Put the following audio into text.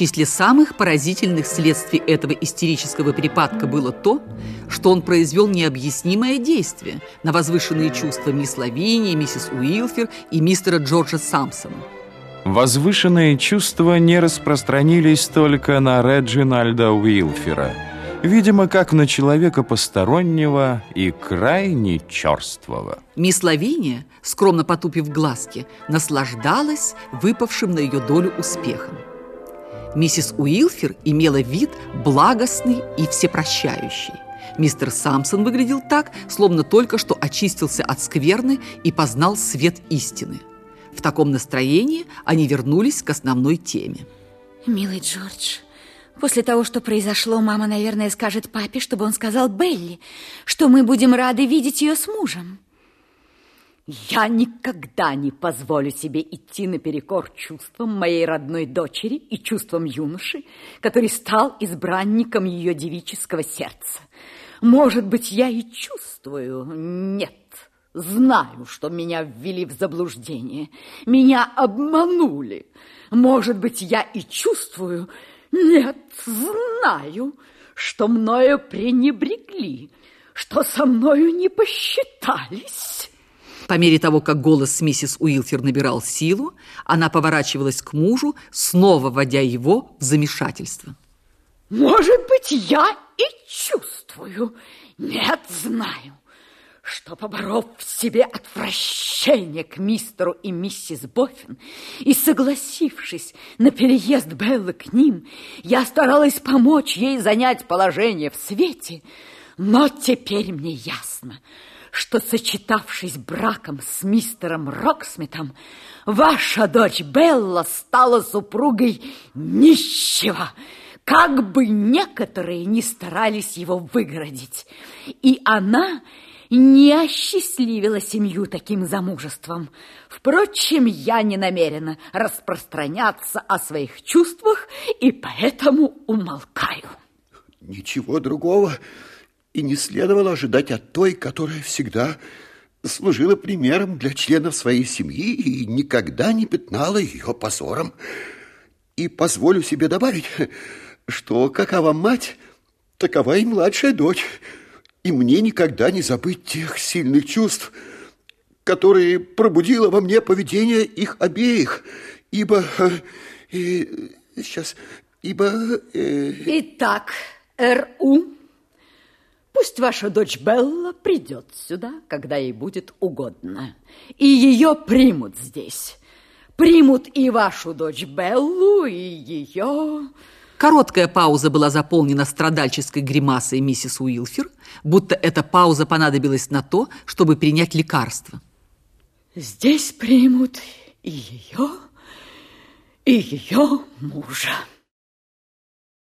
числе самых поразительных следствий этого истерического припадка было то, что он произвел необъяснимое действие на возвышенные чувства мисс Лавини, миссис Уилфер и мистера Джорджа Сампсона. Возвышенные чувства не распространились только на Реджинальда Уилфера, видимо, как на человека постороннего и крайне черствого. Мисс Лавиния, скромно потупив глазки, наслаждалась выпавшим на ее долю успехом. Миссис Уилфер имела вид благостный и всепрощающий. Мистер Самсон выглядел так, словно только что очистился от скверны и познал свет истины. В таком настроении они вернулись к основной теме. Милый Джордж, после того, что произошло, мама, наверное, скажет папе, чтобы он сказал Белли, что мы будем рады видеть ее с мужем. Я никогда не позволю себе идти наперекор чувствам моей родной дочери и чувствам юноши, который стал избранником ее девического сердца. Может быть, я и чувствую, нет, знаю, что меня ввели в заблуждение, меня обманули. Может быть, я и чувствую, нет, знаю, что мною пренебрегли, что со мною не посчитались». По мере того, как голос миссис Уилфер набирал силу, она поворачивалась к мужу, снова вводя его в замешательство. Может быть, я и чувствую, нет, знаю, что, поборов в себе отвращение к мистеру и миссис Боффин и согласившись на переезд Беллы к ним, я старалась помочь ей занять положение в свете, но теперь мне ясно – что, сочетавшись браком с мистером Роксмитом, ваша дочь Белла стала супругой нищего, как бы некоторые не старались его выгородить. И она не осчастливила семью таким замужеством. Впрочем, я не намерена распространяться о своих чувствах и поэтому умолкаю. Ничего другого и не следовало ожидать от той, которая всегда служила примером для членов своей семьи и никогда не пятнала ее позором. И позволю себе добавить, что какова мать, такова и младшая дочь. И мне никогда не забыть тех сильных чувств, которые пробудило во мне поведение их обеих, ибо... Э, сейчас... Ибо... Э... Итак, Р.У. Пусть ваша дочь Белла придет сюда, когда ей будет угодно, и ее примут здесь. Примут и вашу дочь Беллу, и ее... Короткая пауза была заполнена страдальческой гримасой миссис Уилфер, будто эта пауза понадобилась на то, чтобы принять лекарство. Здесь примут и ее, и ее мужа.